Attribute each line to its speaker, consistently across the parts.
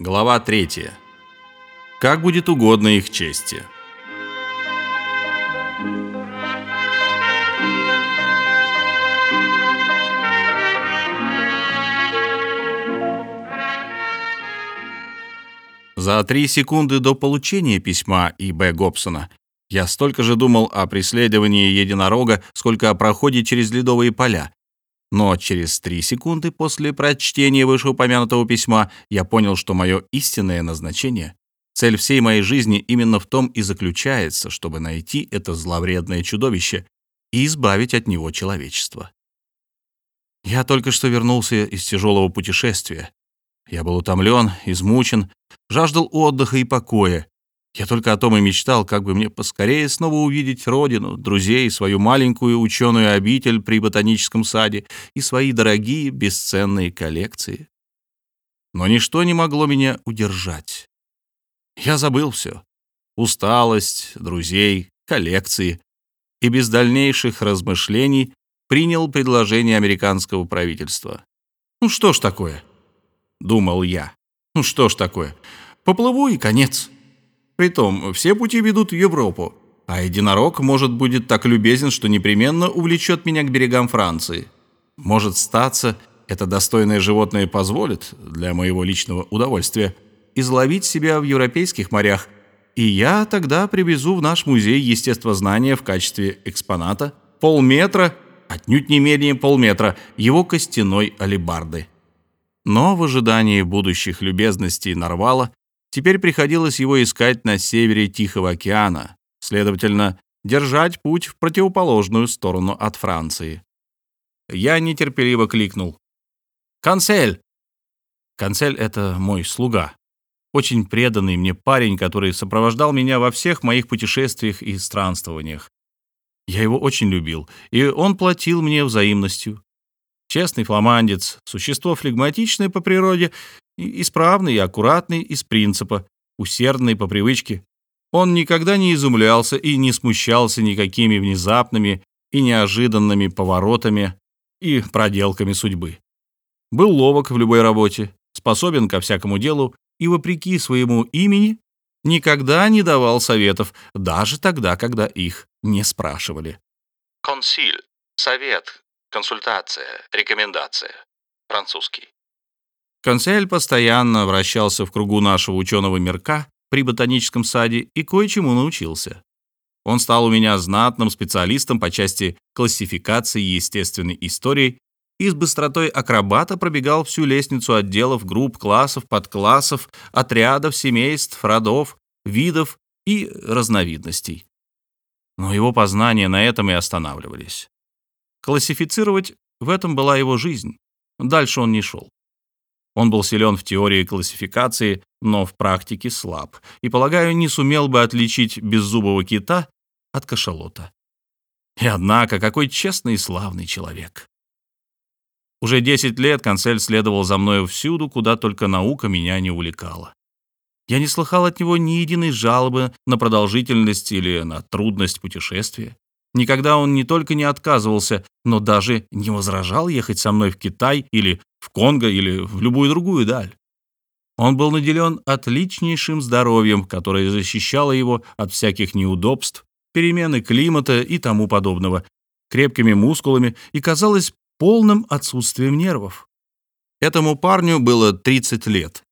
Speaker 1: Глава 3. Как будет угодно их чести. За три секунды до получения письма И.Б. Гобсона я столько же думал о преследовании единорога, сколько о проходе через ледовые поля, но через три секунды после прочтения вышеупомянутого письма я понял, что мое истинное назначение, цель всей моей жизни именно в том и заключается, чтобы найти это зловредное чудовище и избавить от него человечество. Я только что вернулся из тяжелого путешествия. Я был утомлен, измучен, жаждал отдыха и покоя, я только о том и мечтал, как бы мне поскорее снова увидеть родину, друзей, свою маленькую ученую обитель при ботаническом саде и свои дорогие бесценные коллекции. Но ничто не могло меня удержать. Я забыл все. Усталость, друзей, коллекции. И без дальнейших размышлений принял предложение американского правительства. «Ну что ж такое?» — думал я. «Ну что ж такое? Поплыву и конец». Притом, все пути ведут в Европу, а единорог, может, будет так любезен, что непременно увлечет меня к берегам Франции. Может статься, это достойное животное позволит, для моего личного удовольствия, изловить себя в европейских морях, и я тогда привезу в наш музей естествознания в качестве экспоната полметра, отнюдь не менее полметра, его костяной алебарды. Но в ожидании будущих любезностей Нарвала Теперь приходилось его искать на севере Тихого океана, следовательно, держать путь в противоположную сторону от Франции. Я нетерпеливо кликнул. «Канцель!» Канцель — это мой слуга, очень преданный мне парень, который сопровождал меня во всех моих путешествиях и странствованиях. Я его очень любил, и он платил мне взаимностью. Честный фламандец, существо флегматичное по природе Исправный и аккуратный из принципа, усердный по привычке. Он никогда не изумлялся и не смущался никакими внезапными и неожиданными поворотами и проделками судьбы. Был ловок в любой работе, способен ко всякому делу и, вопреки своему имени, никогда не давал советов, даже тогда, когда их не спрашивали.
Speaker 2: Консиль. Совет. Консультация. Рекомендация. Французский.
Speaker 1: Консель постоянно вращался в кругу нашего ученого мирка при ботаническом саде и кое-чему научился. Он стал у меня знатным специалистом по части классификации естественной истории и с быстротой акробата пробегал всю лестницу отделов, групп, классов, подклассов, отрядов, семейств, родов, видов и разновидностей. Но его познания на этом и останавливались. Классифицировать в этом была его жизнь. Дальше он не шел. Он был силен в теории классификации, но в практике слаб, и, полагаю, не сумел бы отличить беззубого кита от кашалота. И однако, какой честный и славный человек. Уже 10 лет консель следовал за мною всюду, куда только наука меня не увлекала. Я не слыхал от него ни единой жалобы на продолжительность или на трудность путешествия. Никогда он не только не отказывался, но даже не возражал ехать со мной в Китай или в Конго или в любую другую даль. Он был наделен отличнейшим здоровьем, которое защищало его от всяких неудобств, перемены климата и тому подобного, крепкими мускулами и, казалось, полным отсутствием нервов. Этому парню было 30 лет.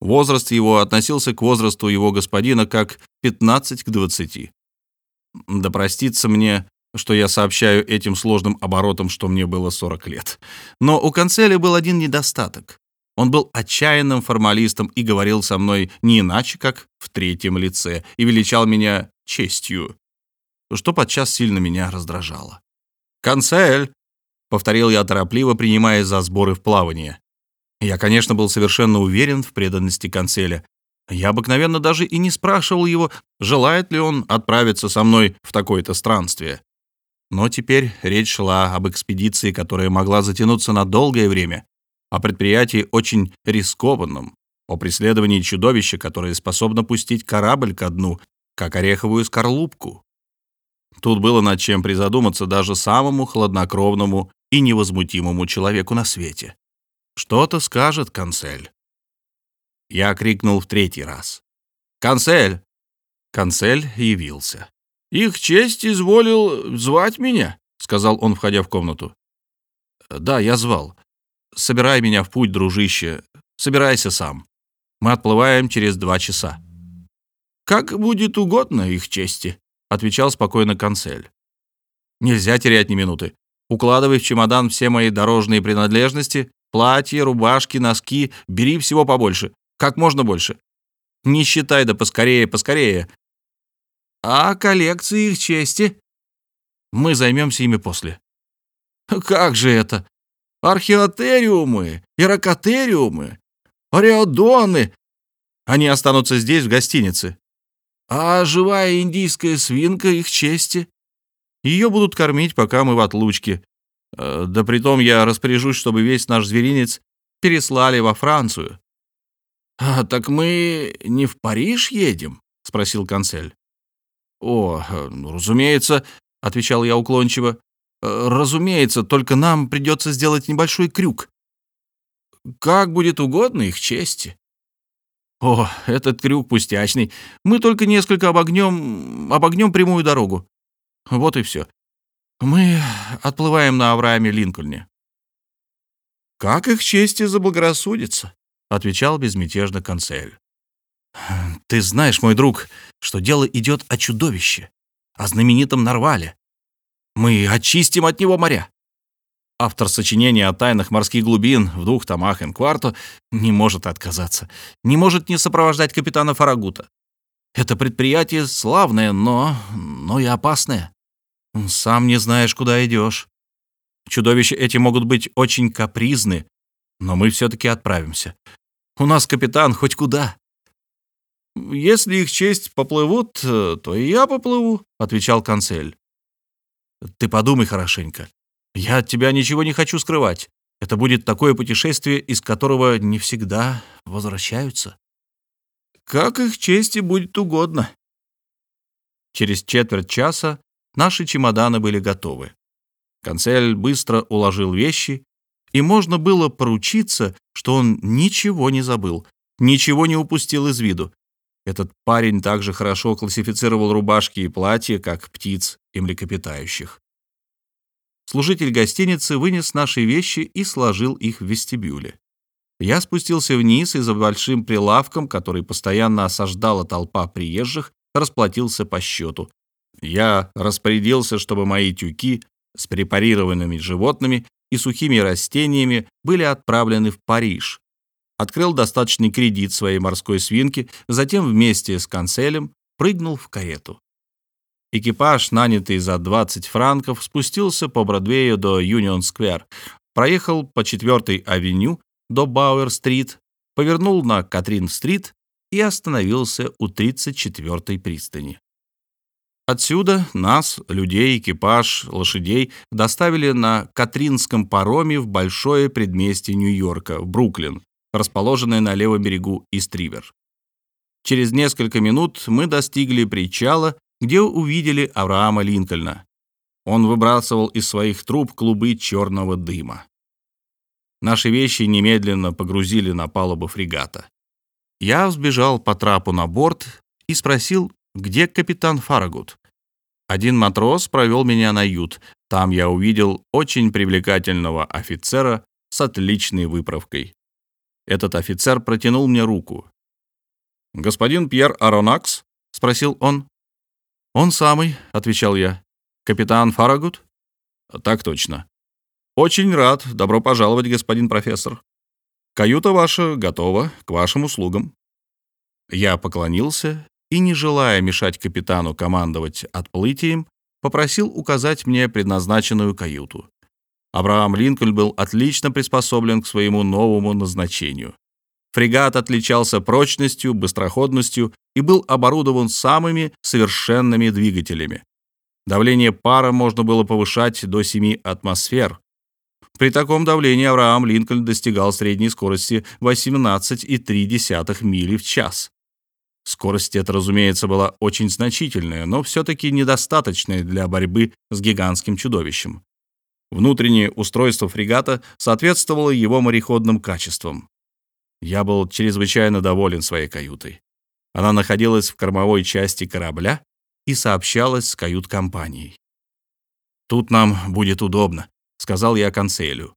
Speaker 1: Возраст его относился к возрасту его господина как 15 к 20. Да простится мне что я сообщаю этим сложным оборотом, что мне было 40 лет. Но у канцеля был один недостаток. Он был отчаянным формалистом и говорил со мной не иначе, как в третьем лице, и величал меня честью, что подчас сильно меня раздражало. «Канцель!» — повторил я торопливо, принимая за сборы в плавание. Я, конечно, был совершенно уверен в преданности канцеля. Я обыкновенно даже и не спрашивал его, желает ли он отправиться со мной в такое-то странствие. Но теперь речь шла об экспедиции, которая могла затянуться на долгое время, о предприятии очень рискованном, о преследовании чудовища, которое способно пустить корабль ко дну, как ореховую скорлупку. Тут было над чем призадуматься даже самому хладнокровному и невозмутимому человеку на свете. Что-то скажет канцель. Я крикнул в третий раз. «Канцель!» Канцель явился. «Их честь изволил звать меня», — сказал он, входя в комнату. «Да, я звал. Собирай меня в путь, дружище. Собирайся сам. Мы отплываем через два часа». «Как будет угодно их чести», — отвечал спокойно канцель. «Нельзя терять ни минуты. Укладывай в чемодан все мои дорожные принадлежности, платья, рубашки, носки, бери всего побольше, как можно больше. Не считай, да поскорее, поскорее. А коллекции их чести? Мы займемся ими после. Как же это? Археотериумы, ирокотериумы, ореодоны. Они останутся здесь, в гостинице. А живая индийская свинка их чести? Ее будут кормить, пока мы в отлучке. Э, да притом я распоряжусь, чтобы весь наш зверинец переслали во Францию. «А, так мы не в Париж едем?» — спросил канцель. «О, ну, разумеется», — отвечал я уклончиво. «Э, «Разумеется, только нам придется сделать небольшой крюк». «Как будет угодно их чести». «О, этот крюк пустячный. Мы только несколько обогнем, обогнем прямую дорогу. Вот и все. Мы отплываем на Аврааме Линкольне. «Как их чести заблагорассудится», — отвечал безмятежно канцель. «Ты знаешь, мой друг, что дело идет о чудовище, о знаменитом Нарвале. Мы очистим от него моря». Автор сочинения о тайнах морских глубин в двух томах Энкварто не может отказаться, не может не сопровождать капитана Фарагута. Это предприятие славное, но... но и опасное. Сам не знаешь, куда идешь. Чудовища эти могут быть очень капризны, но мы все-таки отправимся. У нас капитан хоть куда. Если их честь поплывут, то и я поплыву, отвечал канцель. Ты подумай хорошенько. Я от тебя ничего не хочу скрывать. Это будет такое путешествие, из которого не всегда возвращаются. Как их чести будет угодно. Через четверть часа Наши чемоданы были готовы. Консель быстро уложил вещи, и можно было поручиться, что он ничего не забыл, ничего не упустил из виду. Этот парень также хорошо классифицировал рубашки и платья, как птиц и млекопитающих. Служитель гостиницы вынес наши вещи и сложил их в вестибюле. Я спустился вниз и за большим прилавком, который постоянно осаждала толпа приезжих, расплатился по счету, я распорядился, чтобы мои тюки с препарированными животными и сухими растениями были отправлены в Париж. Открыл достаточный кредит своей морской свинки, затем вместе с канцелем прыгнул в карету. Экипаж, нанятый за 20 франков, спустился по Бродвею до Юнион-сквер, проехал по 4-й авеню до Бауэр-стрит, повернул на Катрин-стрит и остановился у 34-й пристани. Отсюда нас, людей, экипаж, лошадей доставили на Катринском пароме в большое предместье Нью-Йорка, в Бруклин, расположенное на левом берегу Истривер. Через несколько минут мы достигли причала, где увидели Авраама Линкольна. Он выбрасывал из своих труб клубы черного дыма. Наши вещи немедленно погрузили на палубу фрегата. Я взбежал по трапу на борт и спросил, где капитан Фарагут. Один матрос провел меня на ют. Там я увидел очень привлекательного офицера с отличной выправкой. Этот офицер протянул мне руку. «Господин Пьер Аронакс?» — спросил он. «Он самый», — отвечал я. «Капитан Фарагут?» «Так точно». «Очень рад. Добро пожаловать, господин профессор. Каюта ваша готова, к вашим услугам». Я поклонился и, не желая мешать капитану командовать отплытием, попросил указать мне предназначенную каюту. Абрахам Линкольн был отлично приспособлен к своему новому назначению. Фрегат отличался прочностью, быстроходностью и был оборудован самыми совершенными двигателями. Давление пара можно было повышать до 7 атмосфер. При таком давлении Авраам Линкольн достигал средней скорости 18,3 мили в час. Скорость эта, разумеется, была очень значительная, но все-таки недостаточная для борьбы с гигантским чудовищем. Внутреннее устройство фрегата соответствовало его мореходным качествам. Я был чрезвычайно доволен своей каютой. Она находилась в кормовой части корабля и сообщалась с кают-компанией. «Тут нам будет удобно», — сказал я конселю.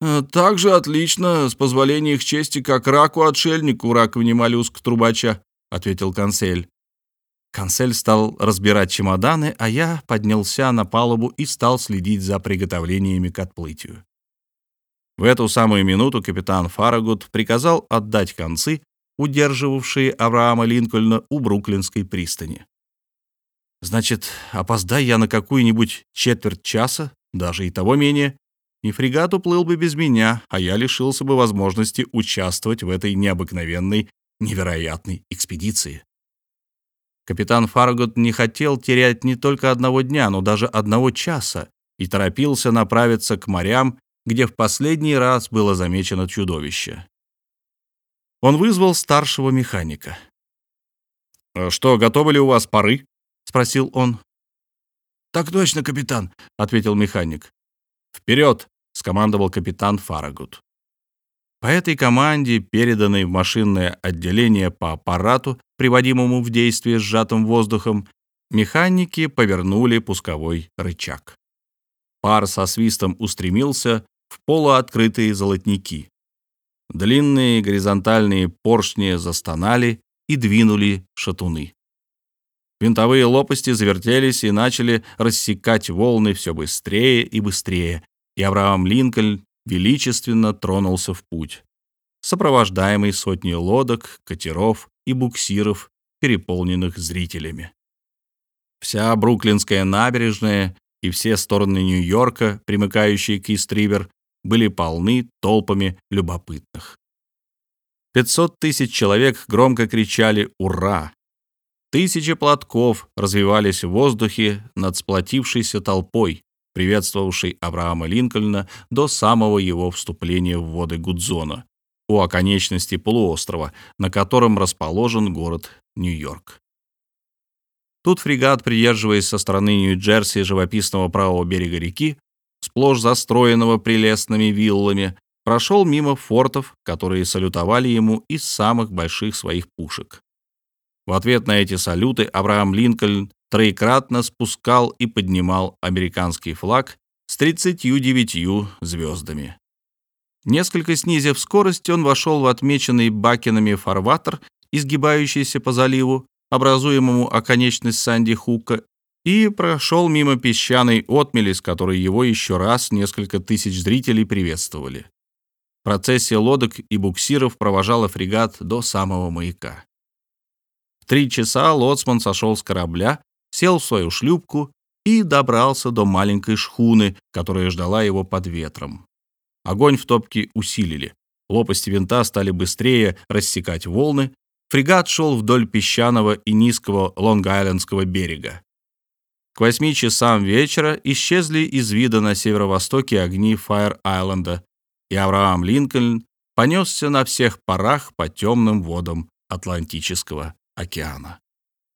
Speaker 3: «Э, «Так же отлично, с позволения их чести, как раку-отшельнику раковине моллюск трубача», — ответил консель.
Speaker 1: Консель стал разбирать чемоданы, а я поднялся на палубу и стал следить за приготовлениями к отплытию. В эту самую минуту капитан Фарагут приказал отдать концы, удерживавшие Авраама Линкольна у Бруклинской пристани. Значит, опоздай я на какую-нибудь четверть часа, даже и того менее, и фрегат уплыл бы без меня, а я лишился бы возможности участвовать в этой необыкновенной, невероятной экспедиции. Капитан Фаргот не хотел терять не только одного дня, но даже одного часа и торопился направиться к морям, где в последний раз было замечено чудовище. Он вызвал старшего механика. «Э, «Что, готовы ли у вас пары?» — спросил он.
Speaker 3: «Так точно, капитан», — ответил механик.
Speaker 1: «Вперед!» — скомандовал капитан Фарагут. По этой команде, переданной в машинное отделение по аппарату, приводимому в действие сжатым воздухом, механики повернули пусковой рычаг. Пар со свистом устремился в полуоткрытые золотники. Длинные горизонтальные поршни застонали и двинули шатуны. Винтовые лопасти завертелись и начали рассекать волны все быстрее и быстрее, и Авраам Линкольн величественно тронулся в путь, сопровождаемый сотней лодок, катеров и буксиров, переполненных зрителями. Вся Бруклинская набережная и все стороны Нью-Йорка, примыкающие к Ист-Ривер, были полны толпами любопытных. 500 тысяч человек громко кричали «Ура!». Тысячи платков развивались в воздухе над сплотившейся толпой, приветствовавшей Авраама Линкольна до самого его вступления в воды Гудзона, у оконечности полуострова, на котором расположен город Нью-Йорк. Тут фрегат, придерживаясь со стороны Нью-Джерси живописного правого берега реки, сплошь застроенного прелестными виллами, прошел мимо фортов, которые салютовали ему из самых больших своих пушек. В ответ на эти салюты Авраам Линкольн троекратно спускал и поднимал американский флаг с 39 звездами. Несколько снизив скорость, он вошел в отмеченный Бакинами фарватер, изгибающийся по заливу, образуемому оконечность Санди Хука, и прошел мимо песчаной отмели, с которой его еще раз несколько тысяч зрителей приветствовали. Процессия лодок и буксиров провожала фрегат до самого маяка. В три часа лоцман сошел с корабля, сел в свою шлюпку и добрался до маленькой шхуны, которая ждала его под ветром. Огонь в топке усилили. Лопасти винта стали быстрее рассекать волны. Фрегат шел вдоль песчаного и низкого Лонг-Айлендского берега. К восьми часам вечера исчезли из вида на северо-востоке огни Фаер-Айленда, и Авраам Линкольн понесся на всех парах по темным водам Атлантического океана.